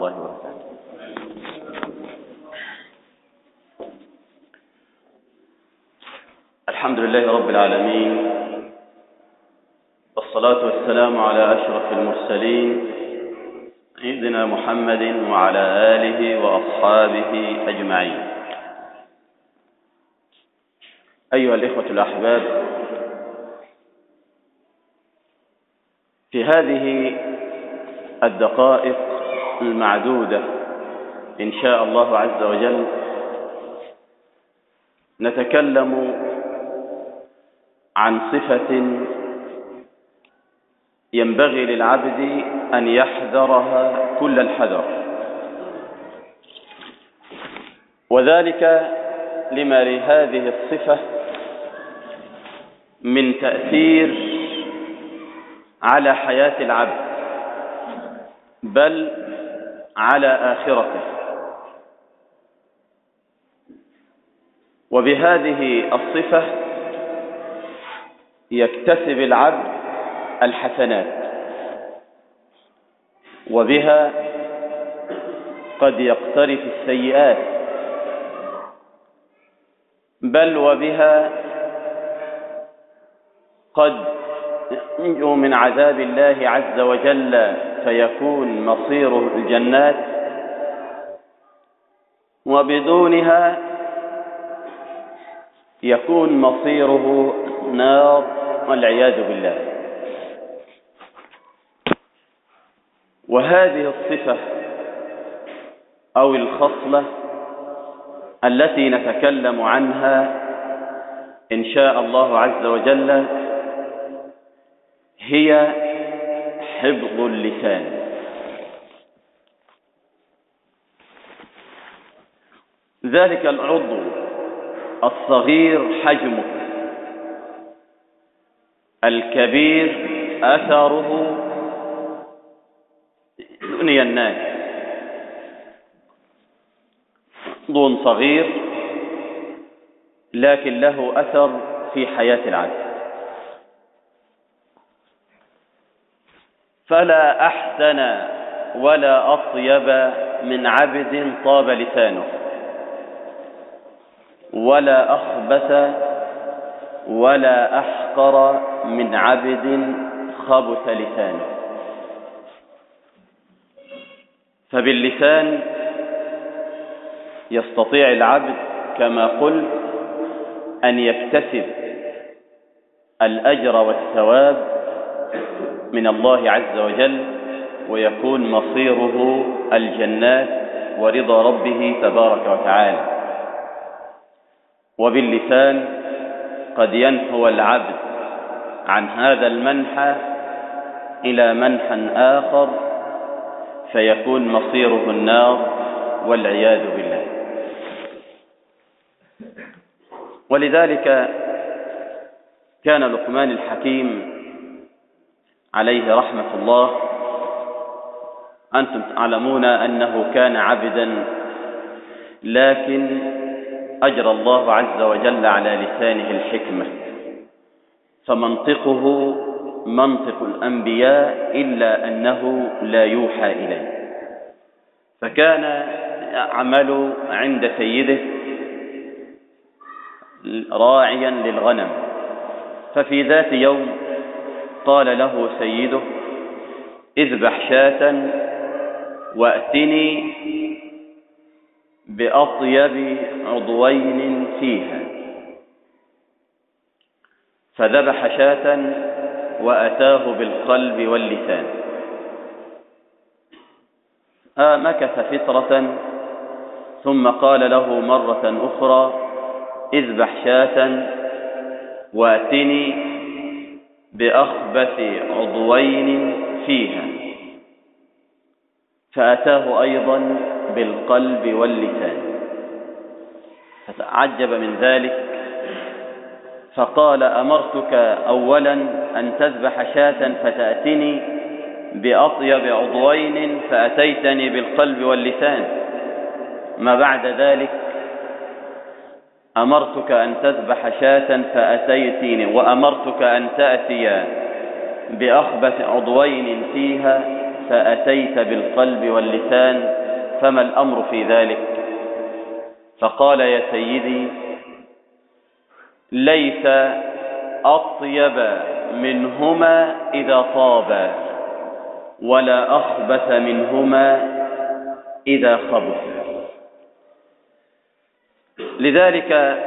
الله وبركاته. الحمد لله رب العالمين والصلاة والسلام على أشرف المرسلين سيدنا محمد وعلى آله وأصحابه أجمعين. أيها الإخوة الأحباب في هذه الدقائق المعدودة. إن شاء الله عز وجل نتكلم عن صفة ينبغي للعبد أن يحذرها كل الحذر. وذلك لما لهذه الصفة من تأثير على حياة العبد. بل على آخرته. وبهذه الصفة يكتسب العبد الحسنات. وبها قد يقترف السيئات. بل وبها قد ينجو من عذاب الله عز وجل. فيكون مصيره الجنات وبدونها يكون مصيره نار والعياذ بالله. وهذه الصفة أو الخصلة التي نتكلم عنها إن شاء الله عز وجل هي حفظ اللسان. ذلك العضو الصغير حجمه. الكبير أثره دنيا الناس عضو صغير لكن له أثر في حياة العبد. فلا أحسن ولا أطيب من عبد طاب لسانه ولا أخبث ولا أحقر من عبد خبث لسانه. فباللسان يستطيع العبد كما قلت أن يكتسب الأجر والثواب من الله عز وجل ويكون مصيره الجنات ورضا ربه تبارك وتعالى. وباللسان قد ينحو العبد عن هذا المنحى إلى منحى آخر فيكون مصيره النار والعياذ بالله. ولذلك كان لقمان الحكيم عليه رحمة الله. أنتم تعلمون أنه كان عبدا لكن أجرى الله عز وجل على لسانه الحكمة. فمنطقه منطق الأنبياء إلا أنه لا يوحى إليه. فكان يعمل عند سيده راعيا للغنم. ففي ذات يوم قال له سيده اذبح شاة وأتني بأطيب عضوين فيها. فذبح شاة وأتاه بالقلب واللسان. آه مكث فترة ثم قال له مرة أخرى اذبح شاة وأتني بأخبث عضوين فيها. فأتاه أيضا بالقلب واللسان. فتعجب من ذلك. فقال أمرتك أولا أن تذبح شاة فتأتني بأطيب عضوين فأتيتني بالقلب واللسان. ما بعد ذلك أمرتك أن تذبح شاة فأتيتني وأمرتك أن تأتي بأخبث عضوين فيها أنت أتيت بالقلب واللسان فما الأمر في ذلك؟ فقال يا سيدي ليس أطيب منهما إذا طابا ولا أخبث منهما إذا خبث. لذلك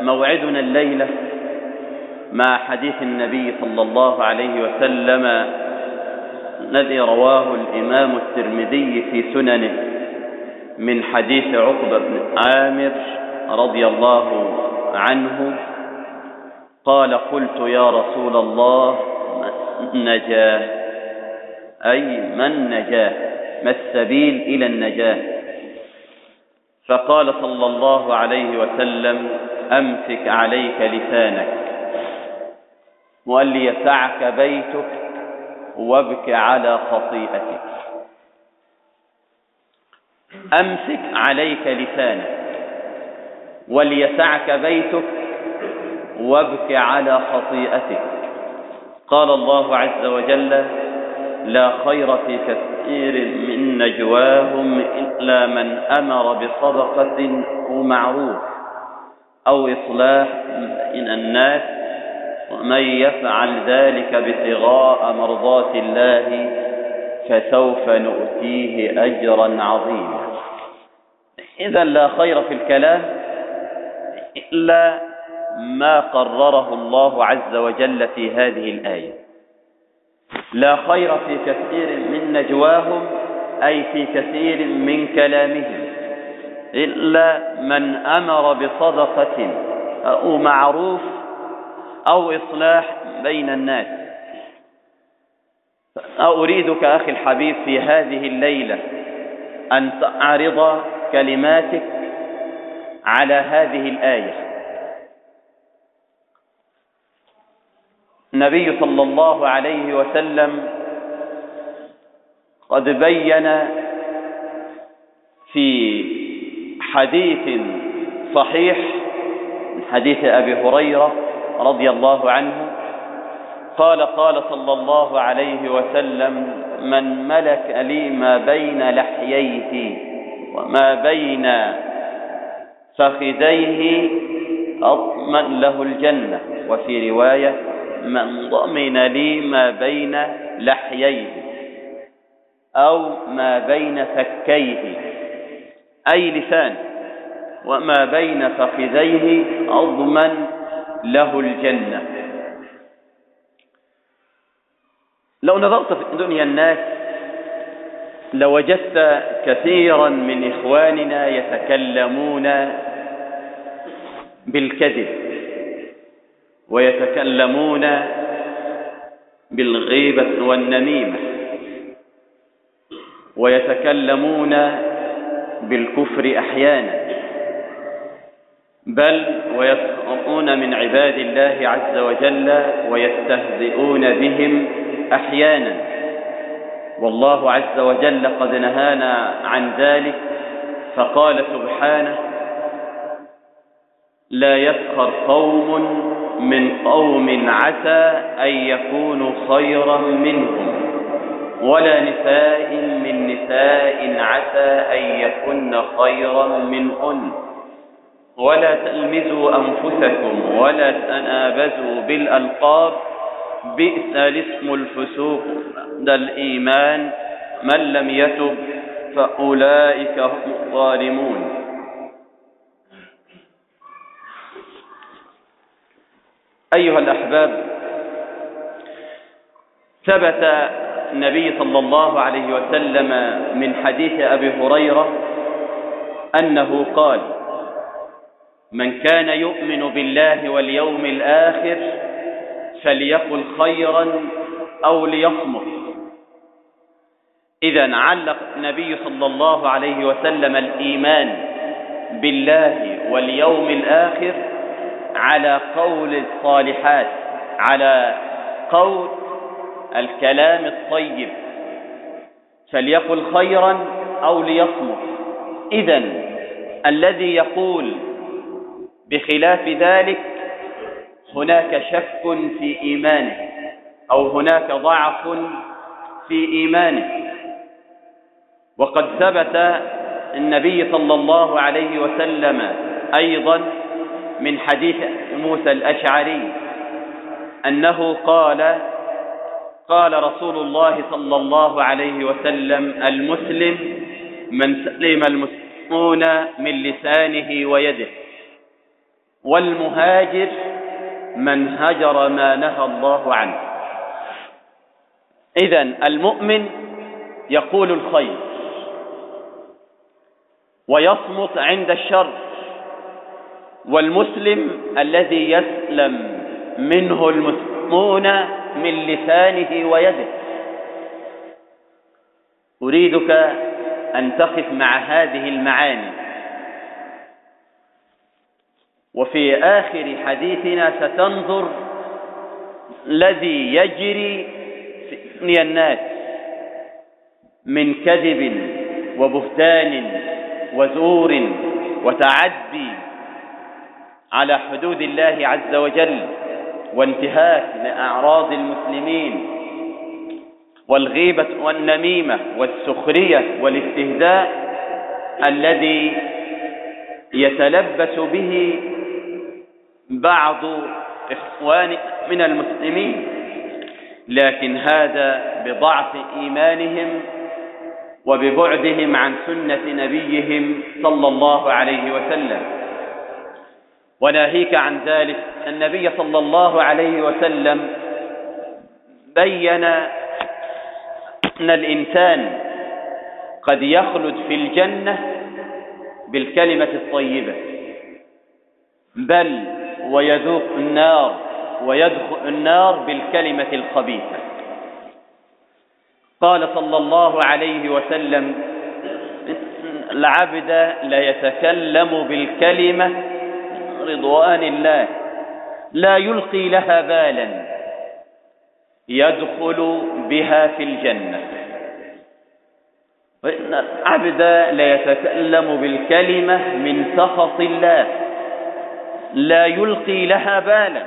موعدنا الليلة مع حديث النبي صلى الله عليه وسلم الذي رواه الإمام الترمذي في سننه من حديث عقبة بن عامر رضي الله عنه قال قلت يا رسول الله نجاه؟ أي من نجاه؟ ما السبيل إلى النجاة؟ فقال صلى الله عليه وسلم أمسك عليك لسانك. لي يسعك بيتك وابك على خطيئتك. أمسك عليك لسانك. وليسعك بيتك وابك على خطيئتك. قال الله عز وجل لا خير في كثير من نجواهم إلا من أمر بصدقة أو معروف أو إصلاح بين الناس ومن يفعل ذلك ابتغاء مرضات الله فسوف نؤتيه أجرا عظيما. إذا لا خير في الكلام إلا ما قرره الله عز وجل في هذه الآية. لا خير في كثير من نجواهم أي في كثير من كلامهم. إلا من أمر بصدقة أو معروف أو إصلاح بين الناس. أريدك أخي الحبيب في هذه الليلة أن تعرض كلماتك على هذه الآية. النبي صلى الله عليه وسلم قد بين في حديث صحيح من حديث أبي هريرة رضي الله عنه قال قال صلى الله عليه وسلم من ملك لي ما بين لحييه وما بين فخذيه أضمن له الجنة. وفي رواية من ضمن لي ما بين لحييه أو ما بين فكيه أي لسان وما بين فخذيه أضمن له الجنة. لو نظرت في دنيا الناس لوجدت كثيرا من إخواننا يتكلمون بالكذب. ويتكلمون بالغيبة والنميمة. ويتكلمون بالكفر أحيانا. بل ويسخطون من عباد الله عز وجل ويستهزئون بهم أحيانا. والله عز وجل قد نهانا عن ذلك فقال سبحانه لا يسخر قوم من قوم عسى أن يكونوا خيرا منهم ولا نساء من نساء عسى أن يكن خيرا منهن. ولا تلمزوا أنفسكم ولا تنابزوا بالألقاب بئس الاسم الفسوق عند الإيمان. من لم يتب فأولئك هم الظالمون. أيها الأحباب ثبت النبي صلى الله عليه وسلم من حديث أبي هريرة أنه قال من كان يؤمن بالله واليوم الآخر فليقل خيرا أو ليصمت. إذا علق النبي صلى الله عليه وسلم الإيمان بالله واليوم الآخر على قول الصالحات على قول الكلام الطيب. فليقل خيرا أو ليصمت. إذا الذي يقول بخلاف ذلك هناك شك في إيمانه أو هناك ضعف في إيمانه. وقد ثبت النبي صلى الله عليه وسلم أيضا من حديث موسى الأشعري أنه قال قال رسول الله صلى الله عليه وسلم المسلم من سلم المسلمون من لسانه ويده والمهاجر من هجر ما نهى الله عنه. إذا المؤمن يقول الخير ويصمت عند الشر. والمسلم الذي يسلم منه المسلمون من لسانه ويده. أريدك أن تقف مع هذه المعاني. وفي آخر حديثنا ستنظر الذي يجري في الناس من كذب وبهتان وزور وتعدي على حدود الله عز وجل وانتهاك لأعراض المسلمين والغيبة والنميمة والسخرية والاستهزاء الذي يتلبس به بعض إخوان من المسلمين لكن هذا بضعف إيمانهم وببعدهم عن سنة نبيهم صلى الله عليه وسلم. وناهيك عن ذلك. النبي صلى الله عليه وسلم بين أن الإنسان قد يخلد في الجنة بالكلمة الطيبة بل ويذوق النار ويدخل النار بالكلمة الخبيثة. قال صلى الله عليه وسلم العبد ليتكلم بالكلمة رضوان الله لا يلقي لها بالا يدخل بها في الجنة. وإن العبد ليتكلم بالكلمة من سخط الله لا يلقي لها بالا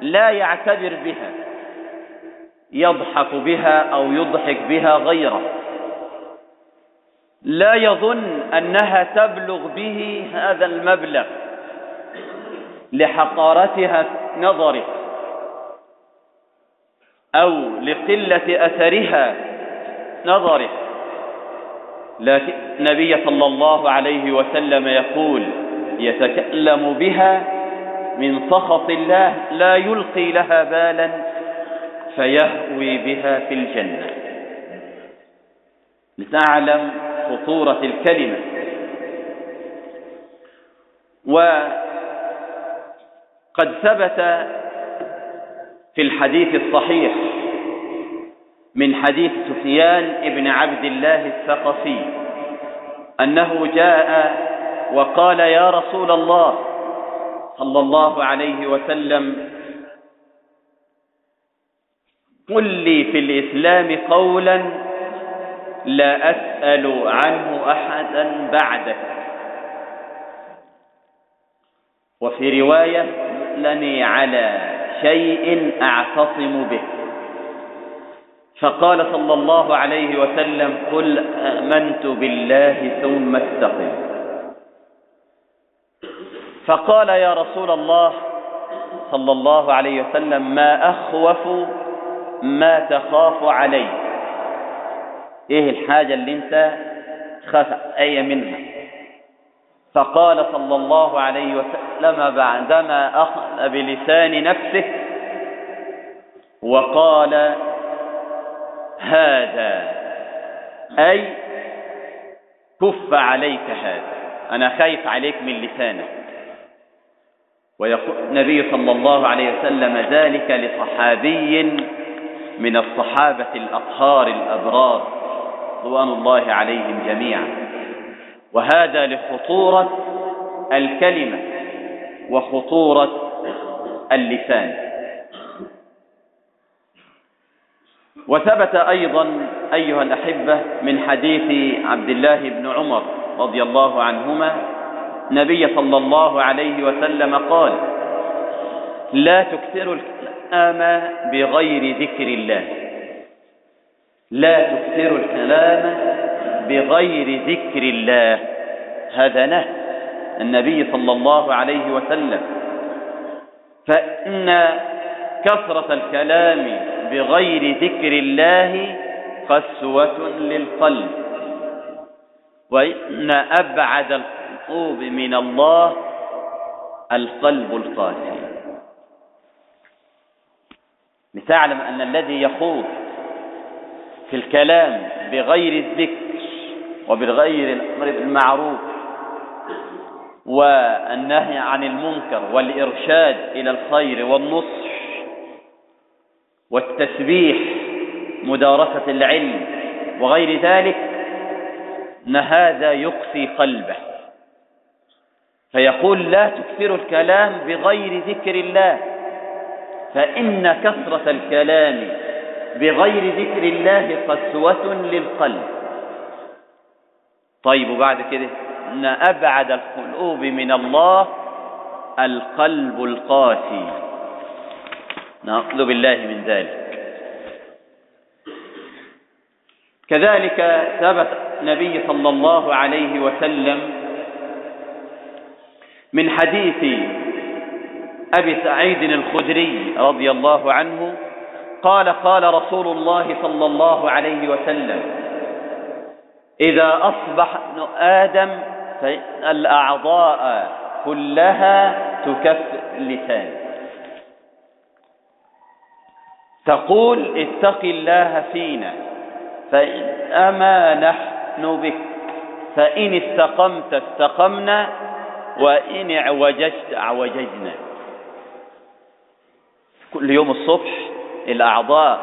لا يعتبر بها يضحك بها أو يضحك بها غيره. لا يظن أنها تبلغ به هذا المبلغ. لحقارتها نظره أو لقلة أثرها نظره لكن النبي صلى الله عليه وسلم يقول يتكلم بها من سخط الله لا يلقي لها بالا فيهوي بها في الجنة. لتعلم خطورة الكلمة. وقد ثبت في الحديث الصحيح من حديث سفيان ابن عبد الله الثقفي أنه جاء وقال يا رسول الله صلى الله عليه وسلم قل لي في الإسلام قولا لا أسأل عنه أحدا بعدك وفي رواية لني على شيء أعتصم به. فقال صلى الله عليه وسلم قل آمنت بالله ثم استقم. فقال يا رسول الله صلى الله عليه وسلم ما أخوف ما تخاف عليه إيه الحاجة اللي أنت خاف أي منها؟ فقال صلى الله عليه وسلم بعدما أخذ بلسان نفسه وقال هذا أي كف عليك هذا أنا خايف عليك من لسانك. ويقول النبي صلى الله عليه وسلم ذلك لصحابي من الصحابة الأطهار الأبرار رضوان الله عليهم جميعا. وهذا لخطورة الكلمة وخطورة اللسان. وثبت أيضا أيها الأحبة من حديث عبد الله بن عمر رضي الله عنهما نبي صلى الله عليه وسلم قال لا تكثروا الكلام بغير ذكر الله. لا تكثروا الكلام بغير ذكر الله. هذا نهي النبي صلى الله عليه وسلم. فإن كثرة الكلام بغير ذكر الله قسوة للقلب. وإن أبعد القلوب من الله القلب القاسي. لتعلم أن الذي يخوض في الكلام بغير الذكر وبغير الأمر بالمعروف والنهي عن المنكر والإرشاد إلى الخير والنصح والتسبيح مدارسة العلم وغير ذلك أن هذا يقسي قلبه. فيقول لا تكثر الكلام بغير ذكر الله فإن كثرة الكلام بغير ذكر الله قسوة للقلب. طيب وبعد كده أن أبعد القلوب من الله القلب القاسي. نعوذ بالله من ذلك. كذلك ثبت النبي صلى الله عليه وسلم من حديث أبي سعيد الخدري رضي الله عنه قال قال رسول الله صلى الله عليه وسلم إذا أصبح ابن آدم فإن الأعضاء كلها تكفر اللسان تقول اتق الله فينا فإنما نحن بك فإن استقمت استقمنا وإن أعوججت أعوججنا. كل يوم الصبح الأعضاء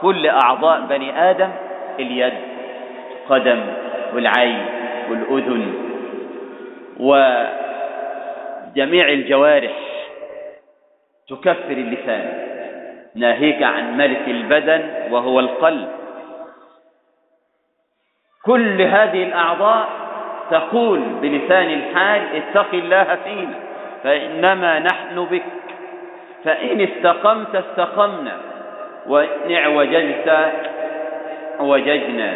كل أعضاء بني آدم اليد. قدم والعين والأذن وجميع الجوارح تكفر اللسان. ناهيك عن ملك البدن وهو القلب. كل هذه الأعضاء تقول بلسان الحال اتق الله فينا. فإنما نحن بك. فإن استقمت استقمنا. وإن اعوججت وججنا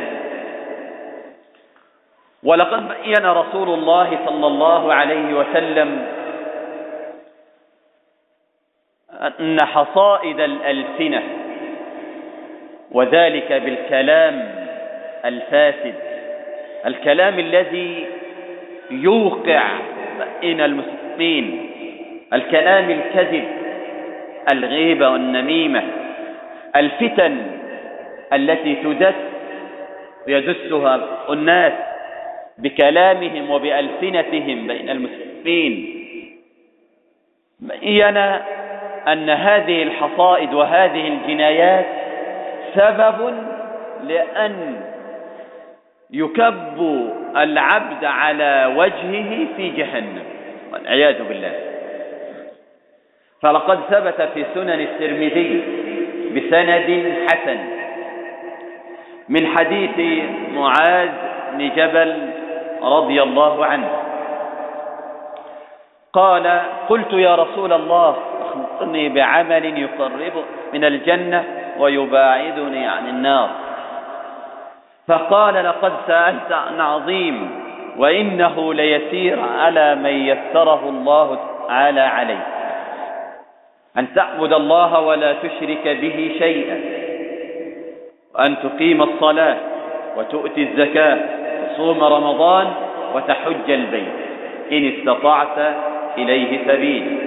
ولقد بين رسول الله صلى الله عليه وسلم أن حصائد الألسنة وذلك بالكلام الفاسد الكلام الذي يوقع بين المسلمين الكلام الكذب الغيبة والنميمة الفتن التي تدس يدسها الناس. بكلامهم وبألسنتهم بين المسلمين. بين أن هذه الحصائد وهذه الجنايات سبب لأن يكب العبد على وجهه في جهنم. والعياذ بالله. فلقد ثبت في سنن الترمذي بسند حسن من حديث معاذ بن جبل رضي الله عنه. قال قلت يا رسول الله أخبرني بعمل يقرب من الجنة ويباعدني عن النار. فقال لقد سألت عن عظيم وإنه ليسير على من يسره الله تعالى عليه. أن تعبد الله ولا تشرك به شيئا وأن تقيم الصلاة وتؤتي الزكاة تصوم رمضان وتحج البيت. إن استطعت إليه سبيل.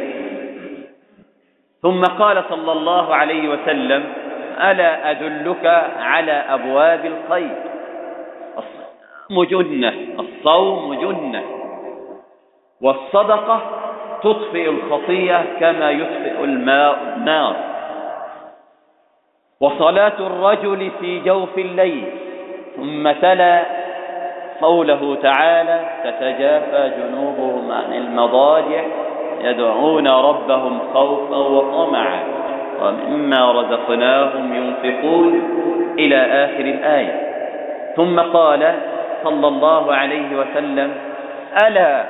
ثم قال صلى الله عليه وسلم ألا أدلك على أبواب الخير؟ الصوم جنة الصوم جنة. والصدقة تطفئ الخطية كما يطفئ الماء النار. وصلاة الرجل في جوف الليل ثم تلا قوله تعالى تتجافى جنوبهم عن المضاجع يدعون ربهم خوفا وطمعا ومما رزقناهم ينفقون إلى آخر الآية. ثم قال صلى الله عليه وسلم ألا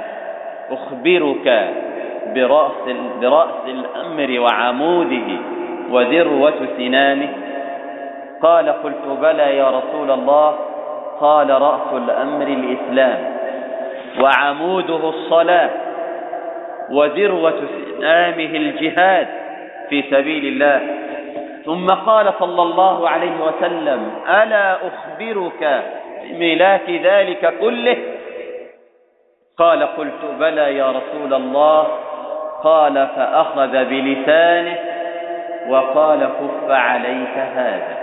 أخبرك برأس, برأس الأمر وعموده وذروة سنامه قال قلت بلى يا رسول الله قال رأس الأمر الإسلام وعموده الصلاة وذروة سنامه الجهاد في سبيل الله. ثم قال صلى الله عليه وسلم ألا أخبرك بملاك ذلك كله؟ قال قلت بلى يا رسول الله. قال فأخذ بلسانه. وقال كف عليك هذا.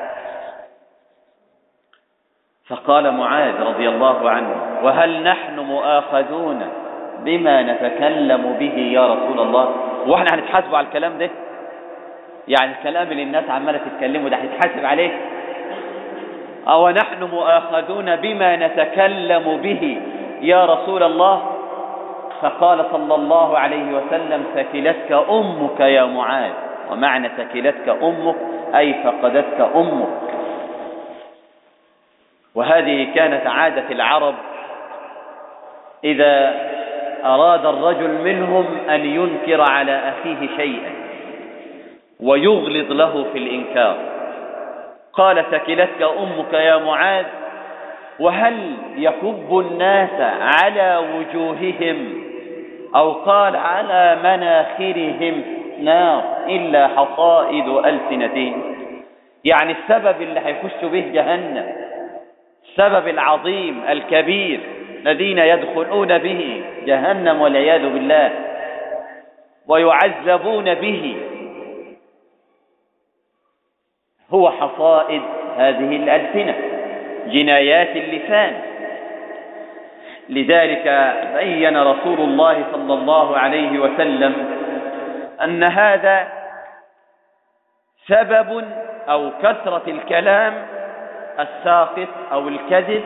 فقال معاذ رضي الله عنه وهل نحن مؤاخذون بما نتكلم به يا رسول الله؟ وإحنا هنتحاسب على الكلام ده؟ يعني الكلام اللي الناس عمالة تتكلمه ده هيتحاسب عليه؟ أو نحن مؤاخذون بما نتكلم به يا رسول الله؟ فقال صلى الله عليه وسلم ثكلتك أمك يا معاذ. ومعنى ثكلتك أمك أي فقدتك أمك. وهذه كانت عادة العرب إذا أراد الرجل منهم أن ينكر على أخيه شيئا ويغلظ له في الإنكار. قال ثكلتك أمك يا معاذ وهل يكب الناس على وجوههم؟ أو قال على مناخرهم. نار إلا حصائد ألسنتهم. يعني السبب اللي هيخشوا به جهنم. السبب العظيم الكبير الذين يدخلون به جهنم والعياذ بالله ويعذبون به هو حصائد هذه الألسنة جنايات اللسان. لذلك بين رسول الله صلى الله عليه وسلم أن هذا سبب أو كثرة الكلام الساقط أو الكذب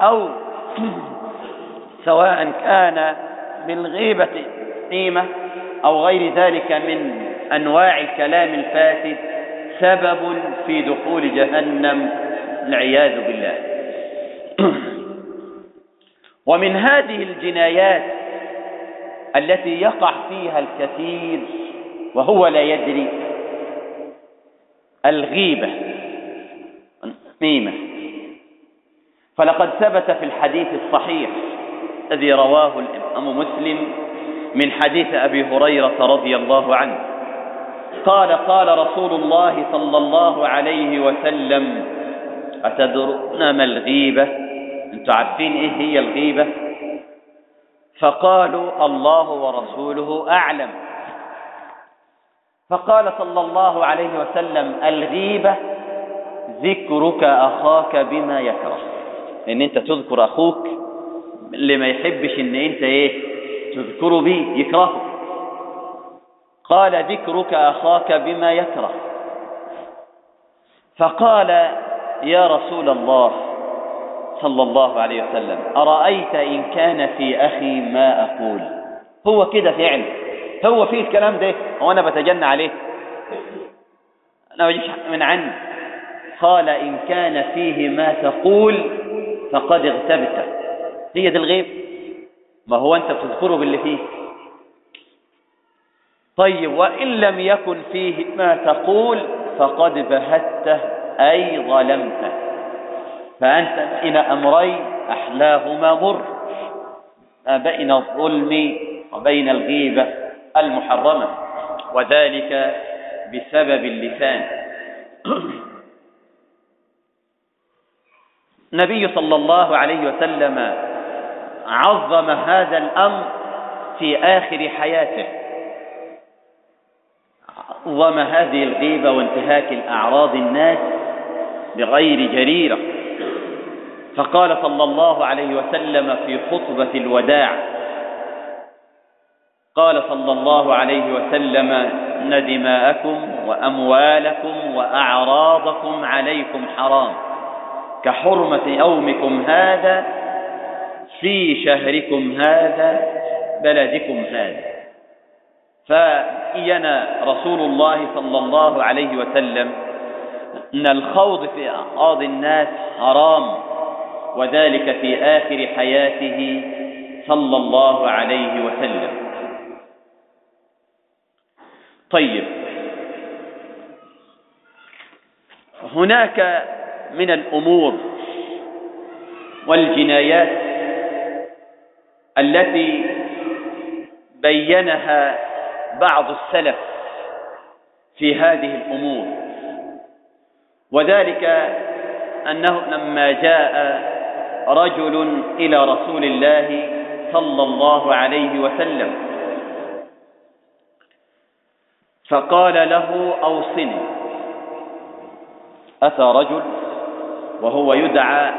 أو سواء كان بالغيبة قيمة أو غير ذلك من أنواع الكلام الفاسد سبب في دخول جهنم العياذ بالله. ومن هذه الجنايات التي يقع فيها الكثير وهو لا يدري الغيبة. ميمة فلقد ثبت في الحديث الصحيح الذي رواه الإمام مسلم من حديث أبي هريرة رضي الله عنه. قال قال رسول الله صلى الله عليه وسلم أتدرون ما الغيبة؟ أنتم عارفين إيه هي الغيبة؟ فقالوا الله ورسوله أعلم. فقال صلى الله عليه وسلم الغيبة ذكرك أخاك بما يكره. إن أنت تذكر أخوك اللي ما يحبش إن أنت إيه تذكره به يكرهه. قال ذكرك أخاك بما يكره. فقال يا رسول الله صلى الله عليه وسلم أرأيت إن كان في أخي ما أقول؟ هو كده فعلا هو فيه الكلام ده وأنا بتجنى عليه. أنا بجيش من عني قال إن كان فيه ما تقول فقد اغتبته هي دي الغيب. ما هو أنت بتذكره باللي فيه؟ طيب وإن لم يكن فيه ما تقول فقد بهته أي ظلمته فأنت بين أمرين أحلاهما مر. ما بين الظلم وبين الغيبة المحرمة وذلك بسبب اللسان. النبي صلى الله عليه وسلم عظم هذا الأمر في آخر حياته. عظم هذه الغيبة وانتهاك الأعراض الناس بغير جريرة. فقال صلى الله عليه وسلم في خطبة الوداع قال صلى الله عليه وسلم إن دماءكم وأموالكم وأعراضكم عليكم حرام. كحرمة يومكم هذا في شهركم هذا بلدكم هذا. فإينا رسول الله صلى الله عليه وسلم أن الخوض في أعراض الناس حرام وذلك في آخر حياته صلى الله عليه وسلم. طيب. هناك من الأمور والجنايات التي بينها بعض السلف في هذه الأمور. وذلك أنه لما جاء رجل إلى رسول الله صلى الله عليه وسلم فقال له أوصني. أتى رجل؟ وهو يدعى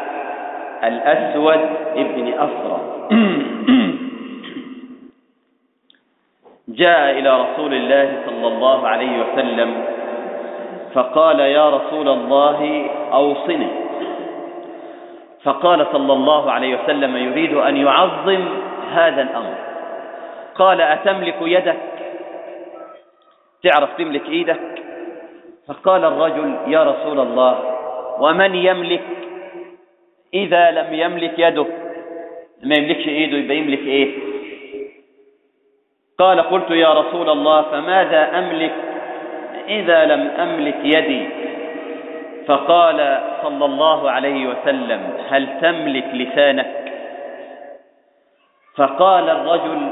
الأسود ابن أسرى جاء إلى رسول الله صلى الله عليه وسلم فقال يا رسول الله أوصني. فقال صلى الله عليه وسلم يريد أن يعظم هذا الأمر. قال أتملك يدك؟ تعرف تملك إيدك؟ فقال الرجل يا رسول الله ومن يملك؟ إذا لم يملك يده ما يملكش إيده يبقى يملك إيه؟ قال قلت يا رسول الله فماذا أملك؟ إذا لم أملك يدي. فقال صلى الله عليه وسلم هل تملك لسانك؟ فقال الرجل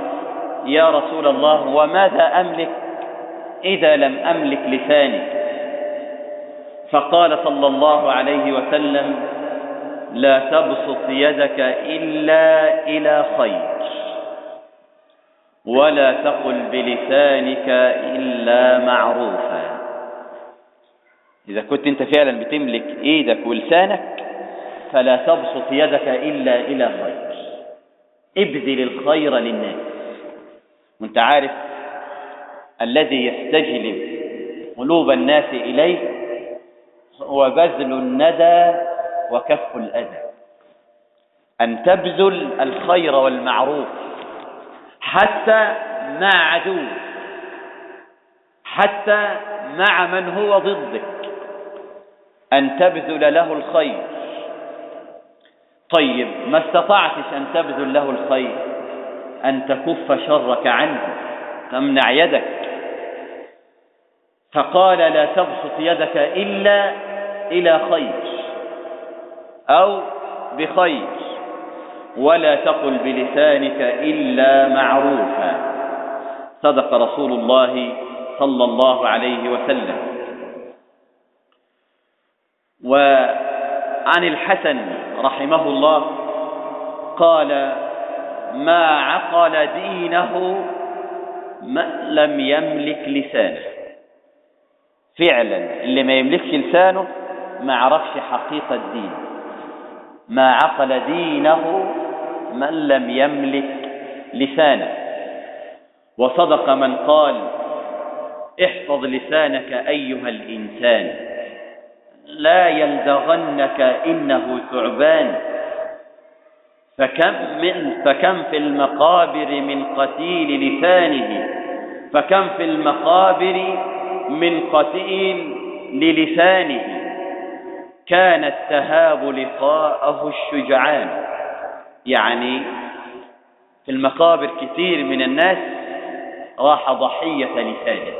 يا رسول الله وماذا أملك؟ إذا لم أملك لساني. فقال صلى الله عليه وسلم لا تبسط يدك إلا إلى خير ولا تقل بلسانك إلا معروفا. إذا كنت أنت فعلا بتملك إيدك ولسانك فلا تبسط يدك إلا إلى خير. ابذل الخير للناس. وأنت عارف الذي يستجلب قلوب الناس إليه هو بذل الندى وكف الأذى. أن تبذل الخير والمعروف حتى مع عدو حتى مع من هو ضدك. أن تبذل له الخير. طيب ما استطعتش أن تبذل له الخير أن تكف شرك عنه تمنع يدك. فقال لا تبسط يدك إلا إلى خير أو بخير ولا تقل بلسانك إلا معروفا. صدق رسول الله صلى الله عليه وسلم. وعن الحسن رحمه الله قال ما عقل دينه من لم يملك لسانه. فعلا. اللي ما يملكش لسانه ما عرفش حقيقة الدين. ما عقل دينه من لم يملك لسانه. وصدق من قال احفظ لسانك أيها الإنسان. لا يلدغنك إنه ثعبان. فكم, من فكم في المقابر من قتيل لسانه. فكم في المقابر من قتيل للسانه. كانت تهاب لقاءه الشجعان. يعني في المقابر كثير من الناس راح ضحية لسانه.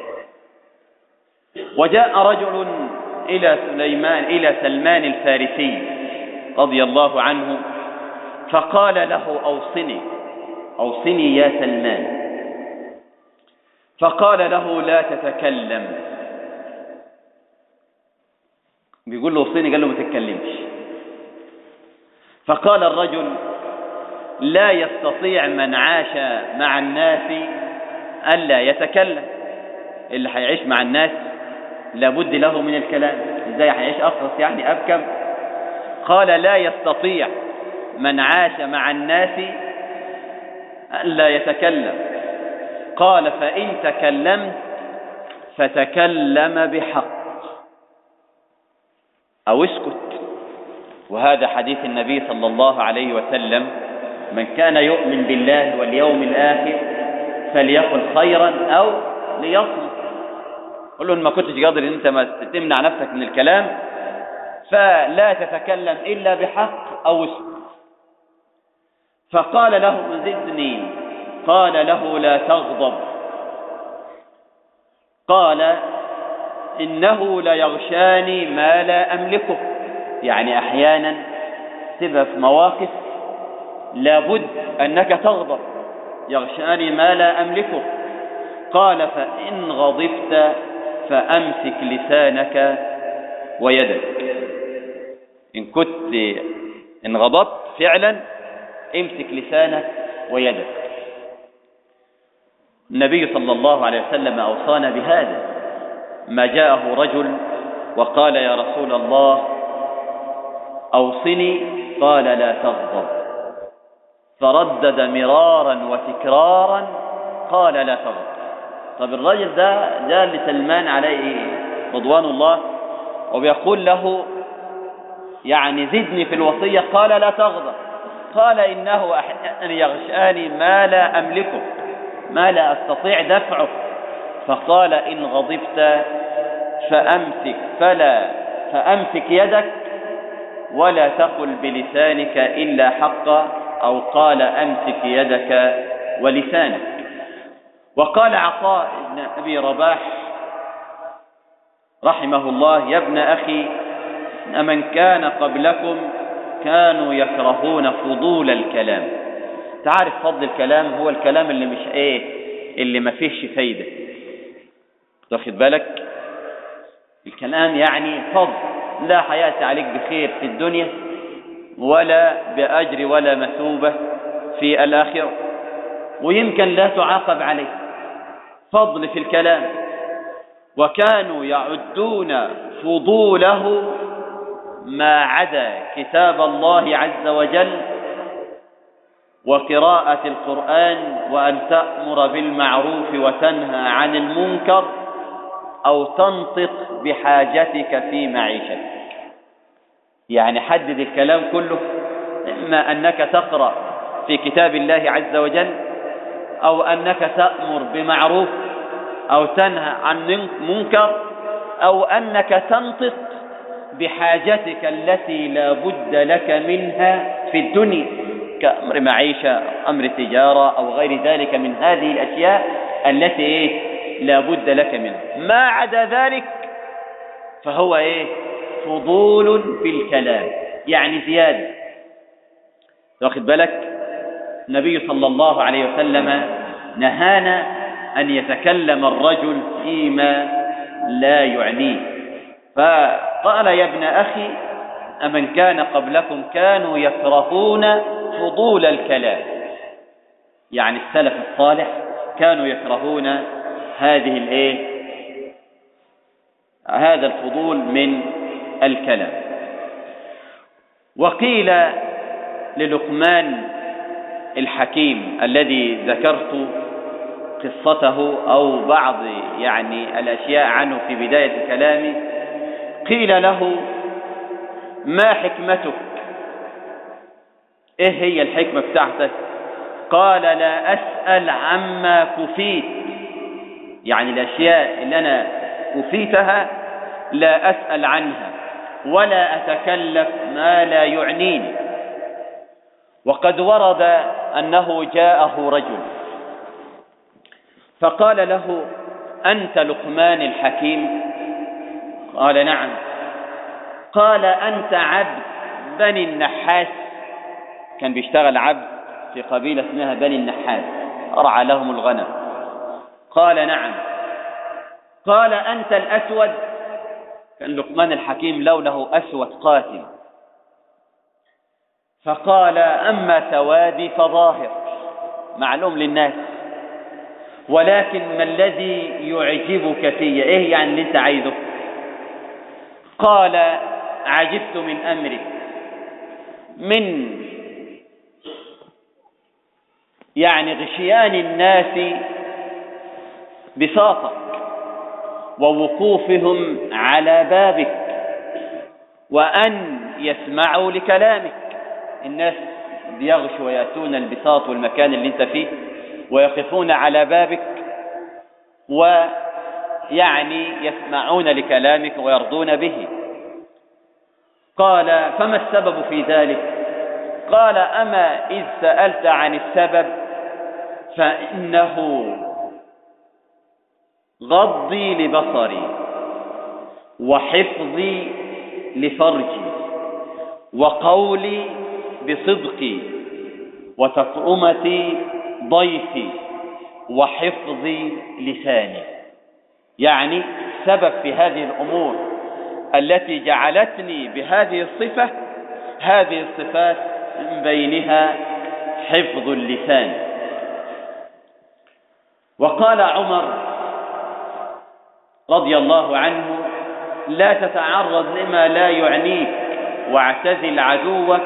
وجاء رجل إلى سليمان إلى سلمان الفارسي رضي الله عنه فقال له أوصني أوصني يا سلمان. فقال له لا تتكلم. بيقول له اوصني قال له ما تتكلمش. فقال الرجل لا يستطيع من عاش مع الناس ألا يتكلم. اللي هيعيش مع الناس لابد له من الكلام. إزاي هيعيش؟ أخرس يعني أبكم. قال لا يستطيع من عاش مع الناس ألا يتكلم. قال فإن تكلمت فتكلم بحق. أو اسكت. وهذا حديث النبي صلى الله عليه وسلم من كان يؤمن بالله واليوم الآخر فليقل خيرا أو ليصمت. قل له ما كنتش قادر إن أنت ما تمنع نفسك من الكلام فلا تتكلم إلا بحق أو اسكت. فقال له زدني قال له لا تغضب. قال إنه ليغشاني ما لا أملكه. يعني أحيانا تبقى في مواقف لابد أنك تغضب. يغشاني ما لا أملكه. قال فإن غضبت فأمسك لسانك ويدك. إن كنت إن غضبت فعلا امسك لسانك ويدك. النبي صلى الله عليه وسلم أوصانا بهذا. ما جاءه رجل وقال يا رسول الله أوصني. قال لا تغضب. فردد مرارا وتكرارا قال لا تغضب. طب الراجل ده جاء لسلمان عليه رضوان الله وبيقول له يعني زدني في الوصية قال لا تغضب. قال إنه أحيانا يغشاني ما لا أملكه. ما لا أستطيع دفعه. فقال إن غضبت فأمسك فلا فأمسك يدك ولا تقل بلسانك إلا حقا أو قال أمسك يدك ولسانك. وقال عطاء بن أبي رباح رحمه الله يا ابن أخي من كان قبلكم كانوا يكرهون فضول الكلام. تعرف فضل الكلام هو الكلام اللي مش إيه اللي ما فيهش فايدة. تاخد بالك؟ الكلام يعني فضل. لا حياة عليك بخير في الدنيا ولا بأجر ولا مثوبة في الآخرة. ويمكن لا تعاقب عليه. فضل في الكلام. وكانوا يعدون فضوله ما عدا كتاب الله عز وجل وقراءة القرآن وأن تأمر بالمعروف وتنهى عن المنكر أو تنطق بحاجتك في معيشتك. يعني حدد الكلام كله إما أنك تقرأ في كتاب الله عز وجل أو أنك تأمر بمعروف أو تنهى عن منكر أو أنك تنطق بحاجتك التي لا بد لك منها في الدنيا. كأمر معيشة أمر تجارة أو غير ذلك من هذه الأشياء التي إيه لا بد لك منها. ما عدا ذلك فهو إيه؟ فضول في الكلام يعني زيادة. واخد بالك؟ النبي صلى الله عليه وسلم نهانا أن يتكلم الرجل فيما لا يعنيه. فقال يا ابن أخي أمن كان قبلكم كانوا يكرهون فضول الكلام. يعني السلف الصالح كانوا يكرهون هذه الإيه؟ هذا الفضول من الكلام. وقيل للقمان الحكيم الذي ذكرت قصته أو بعض يعني الأشياء عنه في بداية كلامي قيل له ما حكمتك؟ إيه هي الحكمة بتاعتك؟ قال لا أسأل عما كفيت. يعني الأشياء اللي أنا كفيتها لا أسأل عنها ولا أتكلف ما لا يعنيني. وقد ورد أنه جاءه رجل فقال له أنت لقمان الحكيم؟ قال نعم. قال أنت عبد بني النحاس. كان بيشتغل عبد في قبيلة اسمها بني النحاس. أرعى لهم الغنم. قال نعم. قال أنت الأسود. كان لقمان الحكيم لوله أسود قاتل. فقال أما سوادي فظاهر. معلوم للناس. ولكن ما الذي يعجبك في إيه يعني اللي أنت عايزه؟ قال عجبت من أمرك. من يعني غشيان الناس بساطك ووقوفهم على بابك وأن يسمعوا لكلامك. الناس بيغشوا ويأتون البساط والمكان اللي انت فيه ويقفون على بابك ويعني يسمعون لكلامك ويرضون به. قال فما السبب في ذلك؟ قال أما إذ سألت عن السبب فإنه غضي لبصري وحفظي لفرجي وقولي بصدقي وتطعمة ضيفي وحفظ لساني. يعني سبب في هذه الأمور. التي جعلتني بهذه الصفة هذه الصفات من بينها حفظ اللسان. وقال عمر رضي الله عنه لا تتعرض لما لا يعنيك واعتزل عدوك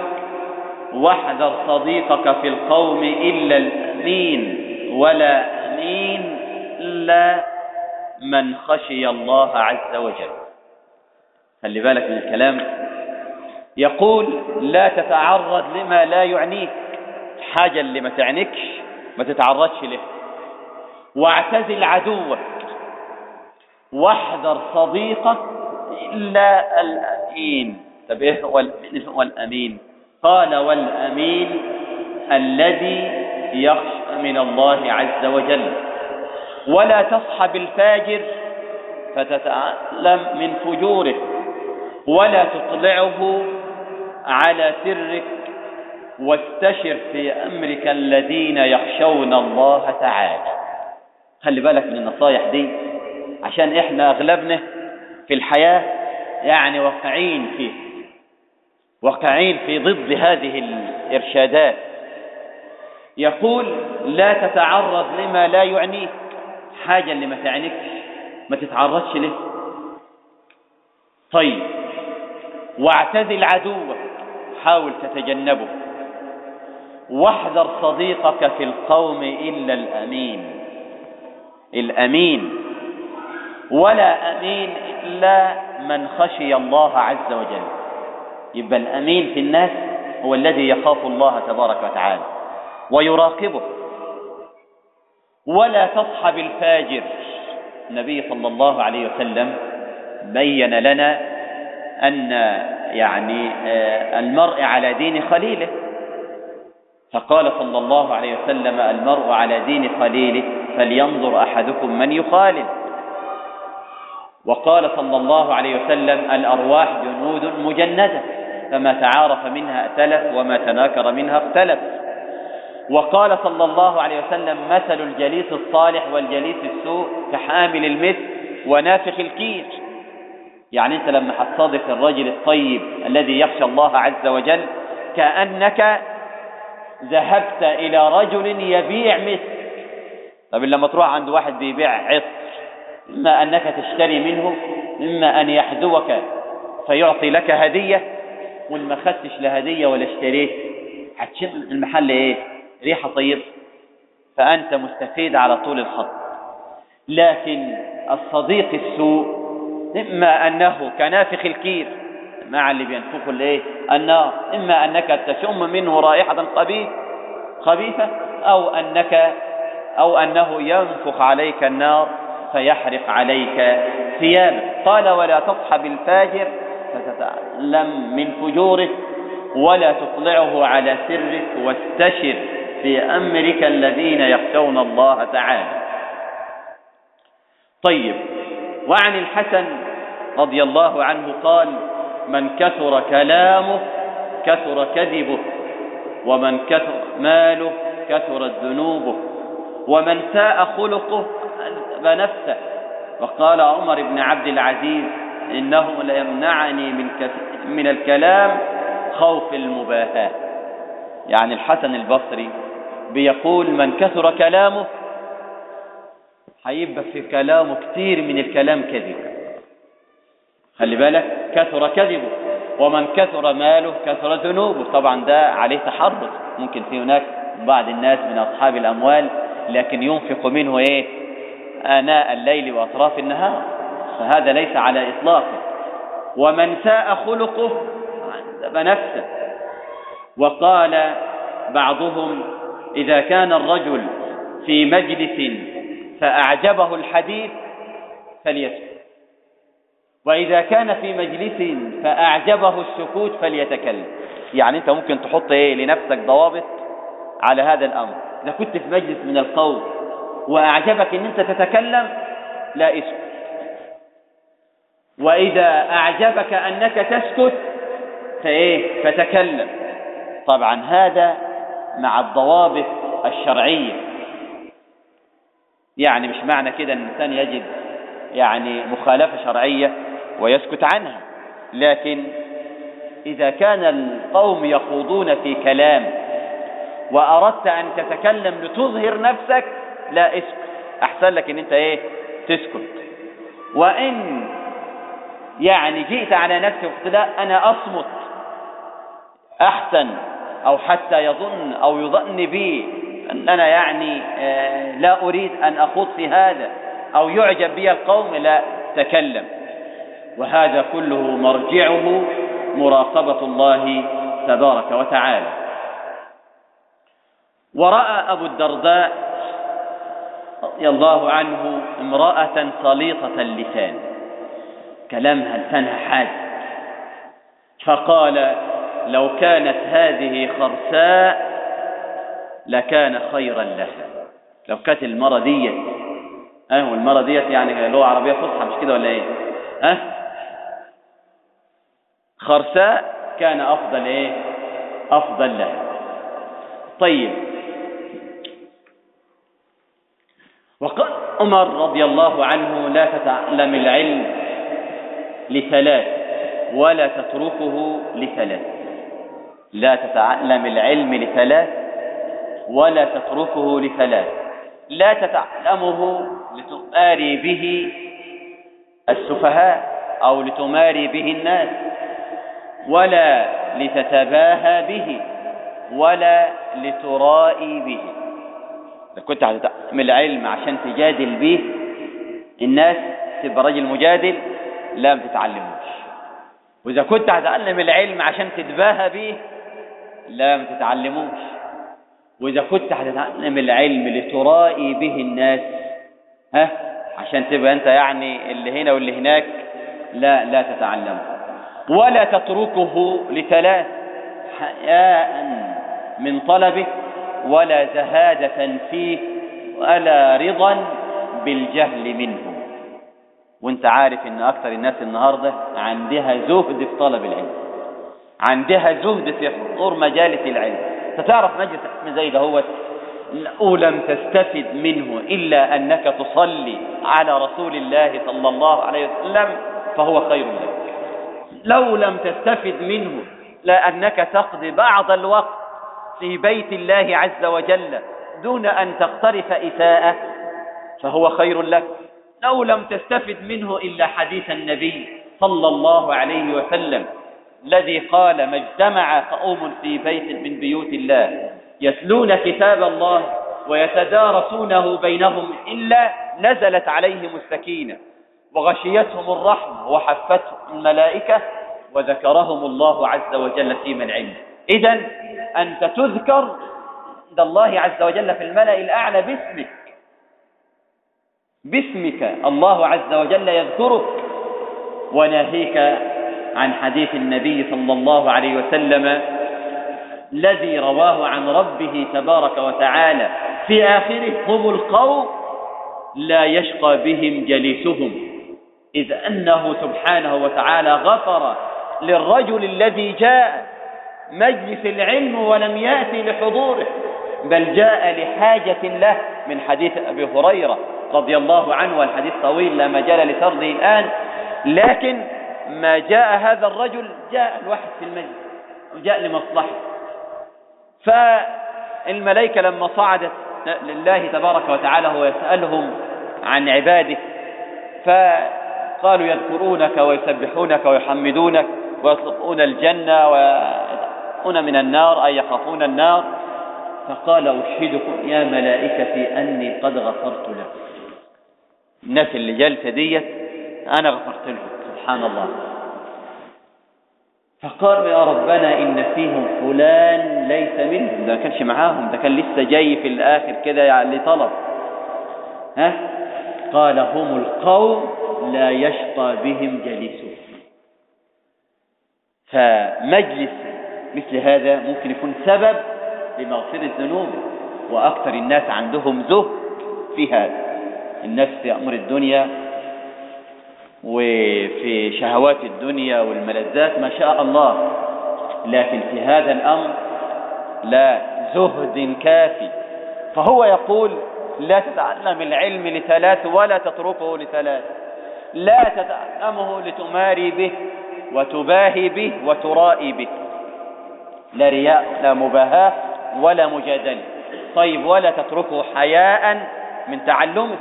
واحذر صديقك في القوم إلا الأمين ولا أمين إلا من خشي الله عز وجل. خلي بالك من الكلام. يقول لا تتعرض لما لا يعنيك. حاجة اللي ما تعنيكش ما تتعرضش له. واعتزل عدوك. واحذر صديقك إلا الأمين. طب إيه هو هو الأمين؟ قال والأمين الذي يخشى من الله عز وجل. ولا تصحب الفاجر فتتعلم من فجوره. ولا تطلعه على سرك واستشر في أمرك الذين يخشون الله تعالى. خلي بالك من النصايح دي عشان إحنا أغلبنا في الحياة يعني واقعين فيه واقعين في ضد هذه الإرشادات. يقول لا تتعرض لما لا يعنيك حاجة اللي ما تعنيكش ما تتعرضش له. طيب واعتزل عدوك حاول تتجنبه. واحذر صديقك في القوم إلا الأمين. الأمين. ولا أمين إلا من خشي الله عز وجل. يبقى الأمين في الناس هو الذي يخاف الله تبارك وتعالى ويراقبه. ولا تصحب الفاجر. النبي صلى الله عليه وسلم بين لنا أن يعني المرء على دين خليله. فقال صلى الله عليه وسلم المرء على دين خليله فلينظر أحدكم من يخالل. وقال صلى الله عليه وسلم الأرواح جنود مجندة فما تعارف منها ائتلف وما تناكر منها اختلف. وقال صلى الله عليه وسلم مثل الجليس الصالح والجليس السوء كحامل المثل ونافخ الكير يعني انت لما هتصادف الرجل الطيب الذي يخشى الله عز وجل كأنك ذهبت إلى رجل يبيع مثل. طب لما تروح عند واحد بيبيع عطر إما أنك تشتري منه إما أن يحذوك فيعطي لك هدية وإن ما خدتش لا هدية ولا اشتريت هتشم المحل إيه؟ ريحة طيبة. فأنت مستفيد على طول الخط. لكن الصديق السوء إما أنه كنافخ الكير. مع اللي بينفخ الإيه؟ النار. إما أنك تشم منه رائحة قبيح خبيثة أو أنك أو أنه ينفخ عليك النار فيحرق عليك ثيابك. قال ولا تصحب الفاجر فتتعلم من فجوره ولا تطلعه على سرك واستشر في أمرك الذين يخشون الله تعالى. طيب وعن الحسن رضي الله عنه قال من كثر كلامه كثر كذبه ومن كثر ماله كثرت ذنوبه ومن ساء خلقه أذب نفسه. وقال عمر بن عبد العزيز إنه ليمنعني من, من الكلام خوف المباهاة. يعني الحسن البصري بيقول من كثر كلامه هيبقى في كلامه كتير من الكلام كذب. خلي بالك كثر كذبه. ومن كثر ماله كثر ذنوبه. طبعا ده عليه تحرز ممكن في هناك بعض الناس من أصحاب الأموال لكن ينفق منه إيه؟ آناء الليل وأطراف النهار. فهذا ليس على إطلاقه. ومن ساء خلقه نفسه. وقال بعضهم إذا كان الرجل في مجلس فأعجبه الحديث فليسكت. وإذا كان في مجلس فأعجبه السكوت فليتكلم. يعني أنت ممكن تحط إيه لنفسك ضوابط على هذا الأمر. إذا كنت في مجلس من القول وأعجبك أن أنت تتكلم لا اسكت وإذا أعجبك أنك تسكت فإيه؟ فتكلم. طبعا هذا مع الضوابط الشرعية. يعني مش معنى كده إن الإنسان يجد يعني مخالفة شرعية ويسكت عنها. لكن إذا كان القوم يخوضون في كلام وأردت أن تتكلم لتظهر نفسك لا اسكت. أحسن لك أن أنت إيه؟ تسكت. وإن يعني جئت على وقلت لا أنا أصمت. أحسن أو حتى يظن أو يظن بي أن أنا يعني آه، لا أريد أن أخوض في هذا أو يعجب بي القوم لا تكلم. وهذا كله مرجعه مراقبة الله تبارك وتعالى. ورأى أبو الدرداء رضي الله عنه امرأة سليطة اللسان. كلامها لسانها حاد فقال لو كانت هذه خرساء لكان خيرا لها لو كانت المرة ديت آه والمرة ديت يعني لغة عربية فصحى مش كده ولا إيه؟ آه خرساء كان أفضل إيه؟ أفضل لها. طيب. وقال عمر رضي الله عنه لا تتعلم العلم لثلاث ولا تتركه لثلاث. لا تتعلم العلم لثلاث ولا تتركه لثلاث لا تتعلمه لتماري به السفهاء أو لتماري به الناس ولا لتتباهى به ولا لترائي به. إذا كنت هتتعلم العلم عشان تجادل به الناس تبقى راجل مجادل لا ما تتعلموش. وإذا كنت هتتعلم العلم عشان تتباهى به لا ما تتعلموش. وإذا كنت هتتعلم العلم لترائي به الناس ها؟ عشان تبقى أنت يعني اللي هنا واللي هناك لا لا تتعلمه ولا تتركه لثلاث حياء من طلبه ولا زهادة فيه ولا رضا بالجهل منه. وأنت عارف إن أكثر الناس النهاردة عندها زهد في طلب العلم عندها زهد في حضور مجالس العلم. فتعرف مجلس زي ده هو؟ ولم تستفد منه إلا أنك تصلي على رسول الله صلى الله عليه وسلم فهو خير لك. لو لم تستفد منه لأنك تقضي بعض الوقت في بيت الله عز وجل دون أن تقترف إساءة فهو خير لك. لو لم تستفد منه إلا حديث النبي صلى الله عليه وسلم الذي قال ما اجتمع قوم في بيت من بيوت الله يتلون كتاب الله ويتدارسونه بينهم إلا نزلت عليهم السكينة وغشيتهم الرحمة وحفتهم الملائكة وذكرهم الله عز وجل في من علم إذا أنت تذكر عند الله عز وجل في الملأ الأعلى باسمك. باسمك الله عز وجل يذكرك وناهيك عن حديث النبي صلى الله عليه وسلم الذي رواه عن ربه تبارك وتعالى. في آخره هم القوم لا يشقى بهم جليسهم. إذ أنه سبحانه وتعالى غفر للرجل الذي جاء مجلس العلم ولم يأتي لحضوره بل جاء لحاجة له من حديث أبي هريرة رضي الله عنه والحديث طويل لا مجال لسرده الآن. لكن ما جاء هذا الرجل جاء الواحد في المجلس وجاء لمصلحة. فالملائكة لما صعدت لله تبارك وتعالى هو يسألهم عن عباده فقالوا يذكرونك ويسبحونك ويحمدونك ويطلقون الجنة ويطلقون من النار أي يخافون النار. فقال أشهدكم يا ملائكتي أني قد غفرت لكم. الناس اللي جالسة ديت أنا غفرت لهم سبحان الله فقالوا يا ربنا إن فيهم فلان ليس منهم. ده ما كانش معاهم ده كان لسه جاي في الآخر كده يعني لطلب. ها؟ قال هم القوم لا يشقى بهم جليسون فمجلس مثل هذا ممكن يكون سبب لمغفرة الذنوب وأكثر الناس عندهم زهد في هذا. الناس في الدنيا وفي شهوات الدنيا والملذات ما شاء الله. لكن في هذا الأمر لا زهد كافي. فهو يقول لا تتعلم العلم لثلاث ولا تتركه لثلاث. لا تتعلمه لتماري به وتباهي به وترائي به. لا رياء لا مباهاة ولا مجادلة. طيب ولا تتركه حياء من تعلمه؟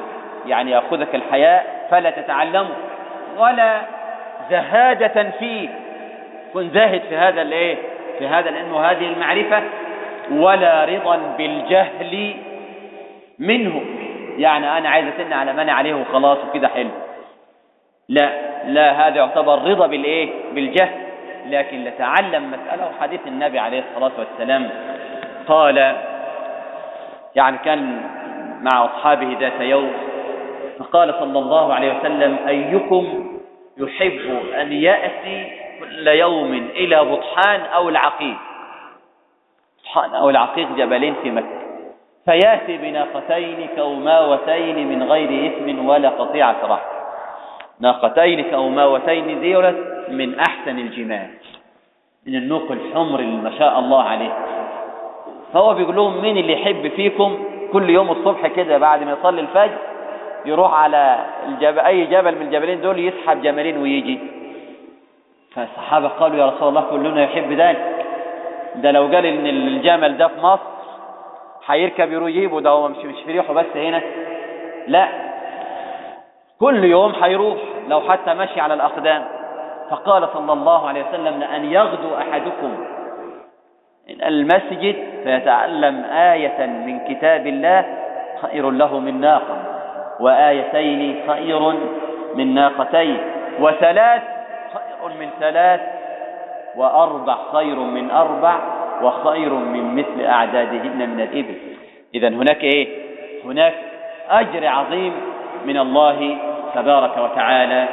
يعني يأخذك الحياء فلا تتعلمه. ولا زهادة فيه. كن زاهد في هذا الإيه؟ في هذا العلم وهذه المعرفة ولا رضا بالجهل منه. يعني أنا عايز اتن على من عليه وخلاص وكده حلو. لا لا هذا يعتبر رضا بالإيه؟ بالجهل. لكن لتعلم مسألة وحديث النبي عليه الصلاة والسلام قال يعني كان مع أصحابه ذات يوم فقال صلى الله عليه وسلم أيكم يحب أن يأتي كل يوم إلى بطحان أو العقيق؟ بطحان أو العقيق جبلين في مكة. فيأتي بناقتين كوماوتين من غير إثم ولا قطيعة رحم. ناقتين كوماوتين ديولت من أحسن الجمال. من النوق الحمر اللي ما شاء الله عليه. فهو بيقول لهم مين اللي يحب فيكم كل يوم الصبح كده بعد ما يصلي الفجر؟ يروح على الجبل أي جبل من الجبلين دول يسحب جملين ويجي. فالصحابة قالوا يا رسول الله كلنا يحب ذلك. ده لو قال إن الجمل ده في مصر هيركب يروح يجيبه ده هو مش مش في ريحه بس هنا. لا. كل يوم هيروح لو حتى ماشي على الأقدام. فقال صلى الله عليه وسلم أن يغدو أحدكم المسجد فيتعلم آية من كتاب الله خير له من ناقة. وآيتين خير من ناقتين وثلاث خير من ثلاث وأربع خير من أربع وخير من مثل أعدادهن من الإبل. إذا هناك إيه؟ هناك أجر عظيم من الله تبارك وتعالى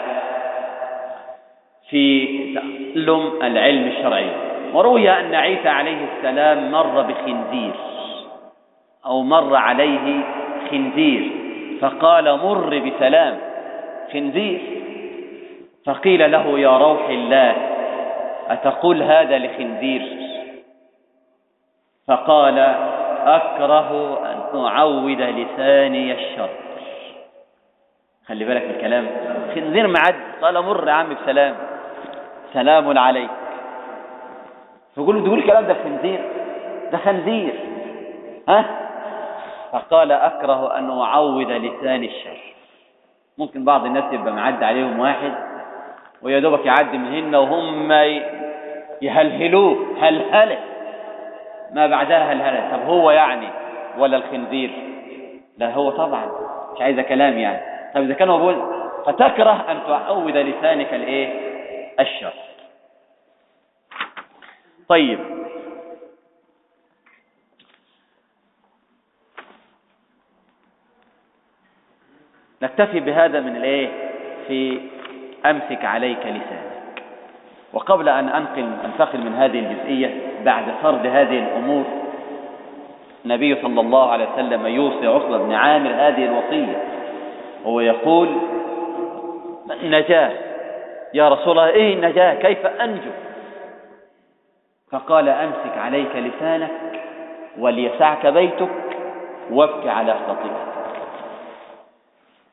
في تعلم العلم الشرعي. وروي أن عيسى عليه السلام مر بخنزير أو مر عليه خنزير. فقال مر بسلام خنزير. فقيل له يا روح الله أتقول هذا لخنزير؟ فقال أكره أن أعود لساني الشر. خلي بالك من الكلام. خنزير معد. قال مر يا عم بسلام سلام عليك. فقول له تقول الكلام ده خنزير ده خنزير. ها؟ فقال أكره أن أعود لساني الشر. ممكن بعض الناس يبقى معدي عليهم واحد ويا دوبك يعدي من هنا وهم يهلهلوه. هلهلة. ما بعدها هلهلة. طب هو يعني ولا الخنزير؟ لا هو طبعا. مش عايزة كلام يعني. طب إذا كان هو بيقول فتكره أن تعود لسانك الإيه؟ الشر. طيب. نكتفي بهذا من الإيه؟ في أمسك عليك لسانك. وقبل أن أنقل انتقل من هذه الجزئية بعد فرض هذه الأمور النبي صلى الله عليه وسلم يوصي عقبة بن عامر هذه الوصية. وهو يقول النجاه يا رسول الله إيه النجاة؟ كيف أنجو؟ فقال أمسك عليك لسانك وليسعك بيتك وابك على خطيئتك.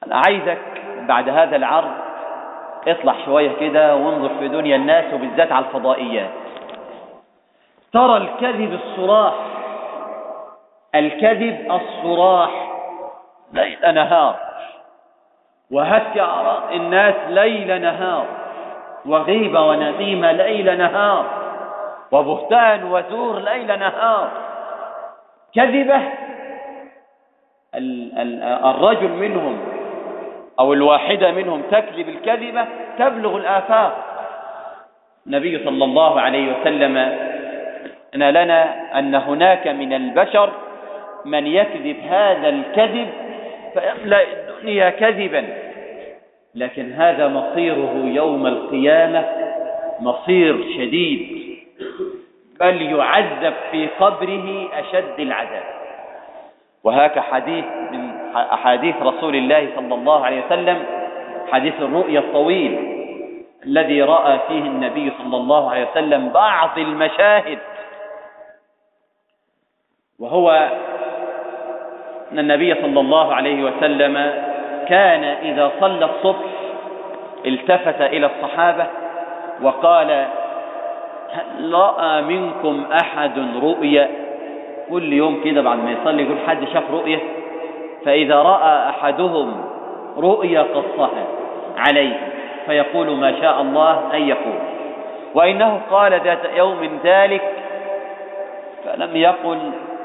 أنا عايزك بعد هذا العرض اطلع شوية كده وانظر في دنيا الناس وبالذات على الفضائيات. ترى الكذب الصراح الكذب الصراح ليل نهار. وهتك أعراض الناس ليل نهار وغيبة ونميمة ليل نهار وبهتان وزور ليل نهار. كذبة الرجل منهم أو الواحدة منهم تكذب الكذبة تبلغ الآفاق. النبي صلى الله عليه وسلم أن لنا أن هناك من البشر من يكذب هذا الكذب فيملأ الدنيا كذبا. لكن هذا مصيره يوم القيامة مصير شديد. بل يعذب في قبره أشد العذاب. وهاك حديث من أحاديث رسول الله صلى الله عليه وسلم حديث الرؤيا الطويل الذي رأى فيه النبي صلى الله عليه وسلم بعض المشاهد. وهو أن النبي صلى الله عليه وسلم كان إذا صلى الصبح التفت إلى الصحابة وقال هل رأى منكم أحد رؤيا؟ كل يوم كده بعد ما يصلي يقول حد شاف رؤية فإذا رأى أحدهم رؤيا قصها عليه فيقول ما شاء الله أن يقول. وإنه قال ذات يوم ذلك فلم يقل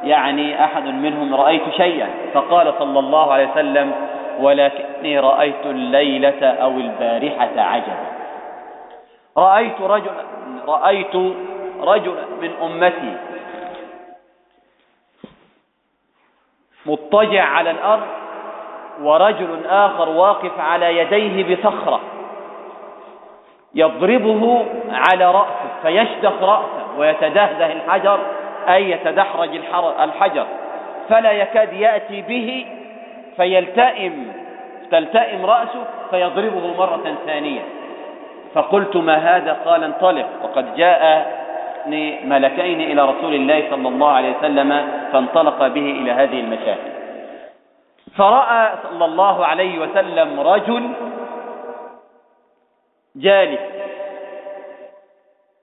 يعني أحد منهم رأيت شيئا. فقال صلى الله عليه وسلم ولكني رأيت الليلة أو البارحة عجبا. رأيت رجلا رأيت رجلا من أمتي مضطجع على الأرض ورجل آخر واقف على يديه بصخرة يضربه على رأسه فيشدخ رأسه ويتدهده الحجر أي يتدحرج الحجر. فلا يكاد يأتي به فيلتئم تلتئم رأسه فيضربه مرة ثانية. فقلت ما هذا؟ قال انطلق وقد جاء ملكين إلى رسول الله صلى الله عليه وسلم فانطلق به إلى هذه المشاهد. فرأى صلى الله عليه وسلم رجل جالس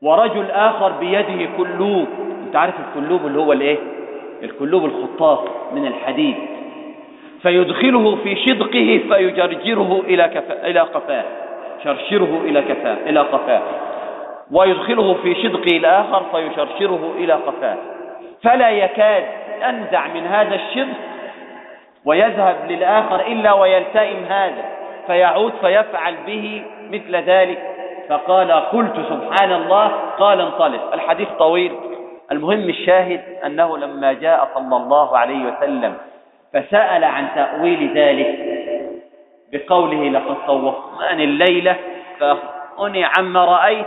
ورجل آخر بيده كلوب. أنت عارف الكلوب اللي هو الإيه؟ الكلوب الخطاف من الحديد. فيدخله في شدقه فيجرجره إلى, كفا إلى قفاه. شرشره إلى كفاه إلى قفاه. ويدخله في شدقه الآخر فيشرشره إلى قفاه. فلا يكاد ينزع من هذا الشدق ويذهب للآخر إلا ويلتئم هذا فيعود فيفعل به مثل ذلك. فقال قلت سبحان الله قال انطلق. الحديث طويل. المهم الشاهد أنه لما جاء صلى الله عليه وسلم فسأل عن تأويل ذلك بقوله لقد صوفان الليلة فأخبرني عما رأيت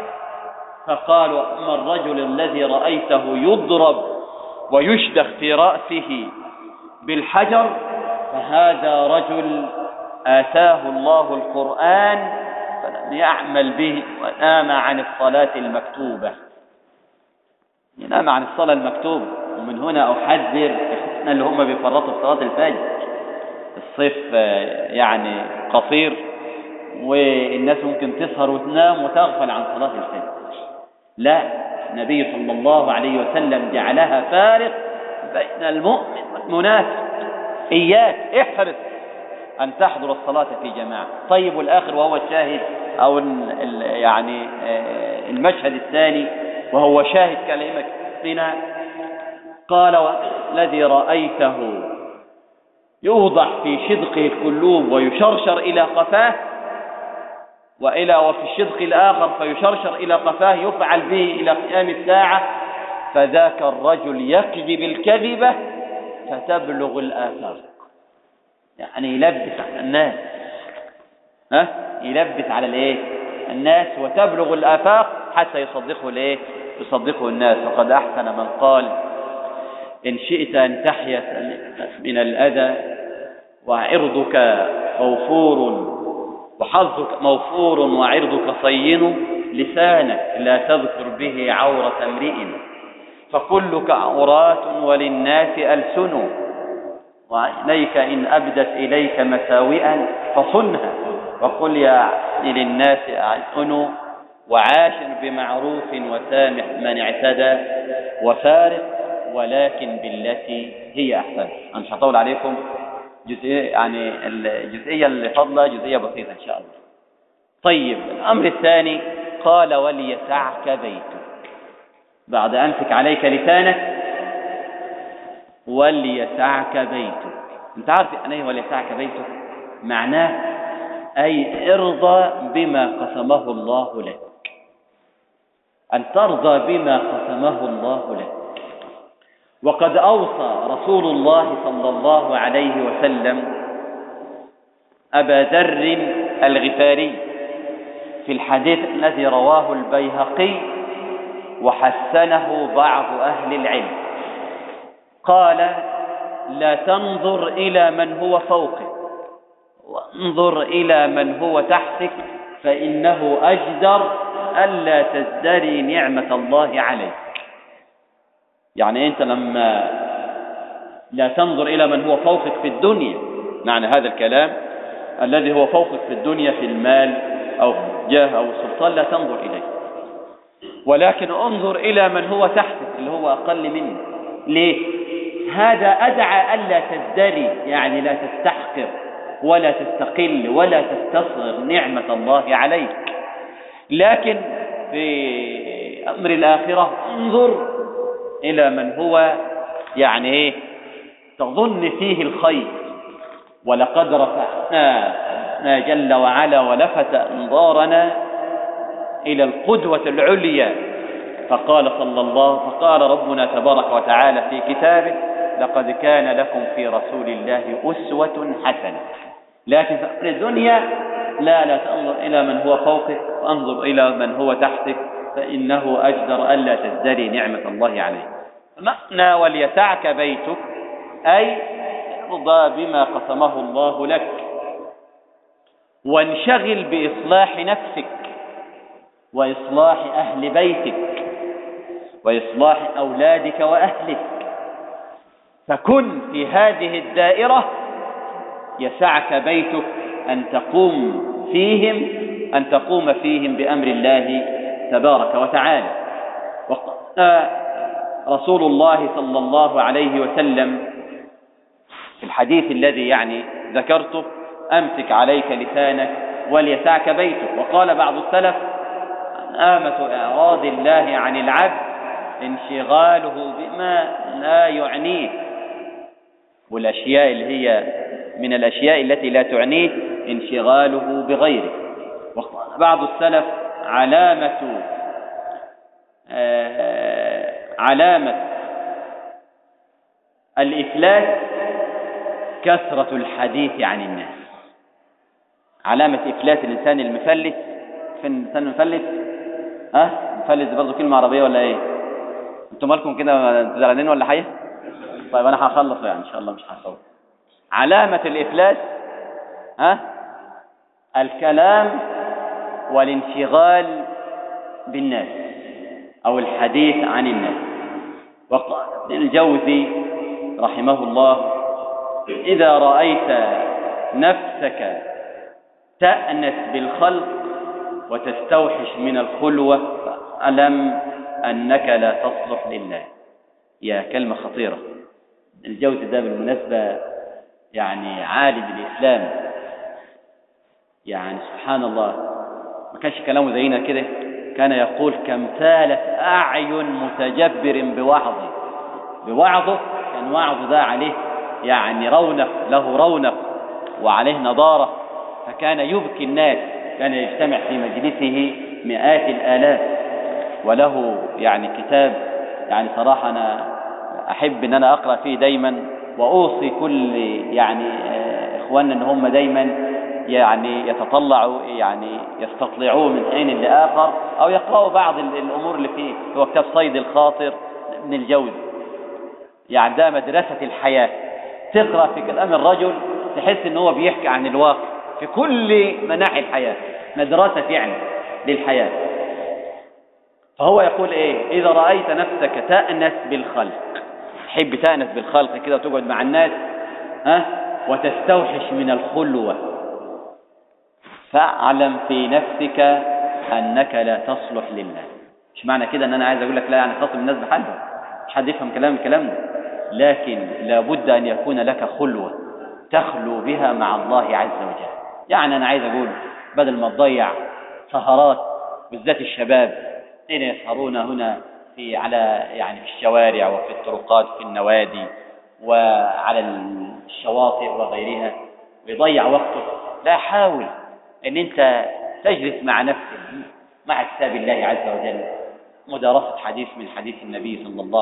فقالوا أما الرجل الذي رأيته يضرب ويشدخ في رأسه بالحجر فهذا رجل آتاه الله القرآن فلم يعمل به ونام عن الصلاة المكتوبة. ينام عن الصلاة المكتوبة. ومن هنا أحذر إخواننا اللي هم بيفرطوا في صلاة الفجر. الصيف يعني قصير والناس ممكن تسهر وتنام وتغفل عن صلاة الفجر. لا النبي صلى الله عليه وسلم جعلها فارق بين المؤمن والمنافق. إياك احرص أن تحضر الصلاة في جماعة. طيب والآخر وهو الشاهد أو يعني المشهد الثاني وهو شاهد كلمة هنا قال والذي رأيته يوضع في شدقه الكلوب ويشرشر إلى قفاه وإلى وفي الشدق الآخر فيشرشر إلى قفاه يفعل به إلى قيام الساعة فذاك الرجل يكذب الكذبة فتبلغ الآفاق يعني يلبس على الناس. ها؟ يلبس على الإيه؟ الناس وتبلغ الآفاق حتى يصدقه الإيه؟ يصدقه الناس. وقد أحسن من قال إن شئت أن تحيا من الأذى وعرضك موفور وحظك موفور وعرضك صين لسانك لا تذكر به عورة امرئ. فكلك عورات وللناس ألسن. وعينيك إن أبدت إليك مساوئا فصنها. وقل يا للناس أعين وعاشر بمعروف وسامح من اعتدى. وفارق ولكن بالتي هي أحسن. أنا مش هطول عليكم. جزئية يعني الجزئية اللي فضلة جزئية بسيطة إن شاء الله. طيب الأمر الثاني قال وليسعك بيتك. بعد أمسك عليك لسانك وليسعك بيتك. أنت عارف يعني إيه وليسعك بيتك معناه أي ارضى بما قسمه الله لك. أن ترضى بما قسمه الله لك. وقد أوصى رسول الله صلى الله عليه وسلم أبا ذر الغفاري في الحديث الذي رواه البيهقي وحسنه بعض أهل العلم. قال لا تنظر إلى من هو فوقك وانظر إلى من هو تحتك فإنه أجدر ألا تزدري نعمة الله عليك. يعني أنت لما لا تنظر إلى من هو فوقك في الدنيا معنى هذا الكلام الذي هو فوقك في الدنيا في المال أو جاه أو السلطان لا تنظر إليه. ولكن انظر إلى من هو تحتك اللي هو أقل منك. ليه؟ هذا أدعى ألا تزدري يعني لا تستحقر ولا تستقل ولا تستصغر نعمة الله عليك. لكن في أمر الآخرة انظر إلى من هو يعني إيه؟ تظن فيه الخير. ولقد رفعنا جل وعلا ولفت أنظارنا إلى القدوة العليا. فقال صلى الله فقال ربنا تبارك وتعالى في كتابه لقد كان لكم في رسول الله أسوة حسنة. لكن في الدنيا لا لا تنظر إلى من هو فوقك وانظر إلى من هو تحتك فإنه أجدر ألا تزدري نعمة الله عليك. معنى وليسعك بيتك أي ارضى بما قسمه الله لك. وانشغل بإصلاح نفسك وإصلاح أهل بيتك وإصلاح أولادك وأهلك. فكن في هذه الدائرة يسعك بيتك أن تقوم فيهم أن تقوم فيهم بأمر الله تبارك وتعالى. وقال رسول الله صلى الله عليه وسلم في الحديث الذي يعني ذكرته أمسك عليك لسانك وليسعك بيتك. وقال بعض السلف آمة إعراض الله عن العبد انشغاله بما لا يعنيه. والأشياء اللي هي من الأشياء التي لا تعنيه انشغاله بغيره. وقال بعض السلف علامة آه علامة الإفلاس كثرة الحديث عن الناس. علامة إفلاس الإنسان المفلس فين الإنسان المفلس؟ ها؟ مفلس برضه كلمة عربية ولا إيه؟ أنتم مالكم كده زعلانين ولا حاجة؟ طيب أنا هخلص يعني إن شاء الله مش هصور علامة الإفلاس ها؟ الكلام والانشغال بالناس أو الحديث عن الناس. وقال الجوزي رحمه الله إذا رأيت نفسك تأنس بالخلق وتستوحش من الخلوة فألم أنك لا تصلح لله. يا كلمة خطيرة. الجوزي ده بالمناسبة يعني عالم الإسلام. يعني سبحان الله ما كانش كلامه زينا كده. كان يقول كم ثالت أعين متجبر بوعظه. بوعظه كان وعظه ده عليه يعني رونق له رونق وعليه نضارة. فكان يبكي الناس كان يجتمع في مجلسه مئات الآلاف. وله يعني كتاب يعني صراحة أنا أحب أن أنا أقرأ فيه دايما. وأوصي كل يعني إخواننا أن هم دايما يعني يتطلعوا يعني يستطلعوه من حين لآخر أو يقرأوا بعض الأمور اللي فيه هو كتاب صيد الخاطر ابن الجوزي يعني ده مدرسة الحياة. تقرأ في كلام الرجل تحس إن هو بيحكي عن الواقع في كل مناحي الحياة مدرسة يعني للحياة. فهو يقول إيه؟ إذا رأيت نفسك تأنس بالخلق. تحب تأنس بالخلق كده وتقعد مع الناس ها؟ وتستوحش من الخلوة. فاعلم في نفسك أنك لا تصلح لله. مش معنى كده إن أنا عايز أقول لك لا يعني خاصم الناس بحالها مش حد يفهم كلام الكلام ده. لكن لابد أن يكون لك خلوة تخلو بها مع الله عز وجل. يعني أنا عايز أقول بدل ما تضيع سهرات بالذات الشباب حين يسهرون هنا في على يعني في الشوارع وفي الطرقات في النوادي وعلى الشواطئ وغيرها؟ ويضيع وقته. لا حاول إن أنت تجلس مع نفسك مع كتاب الله عز وجل. مدارسة حديث من حديث النبي صلى الله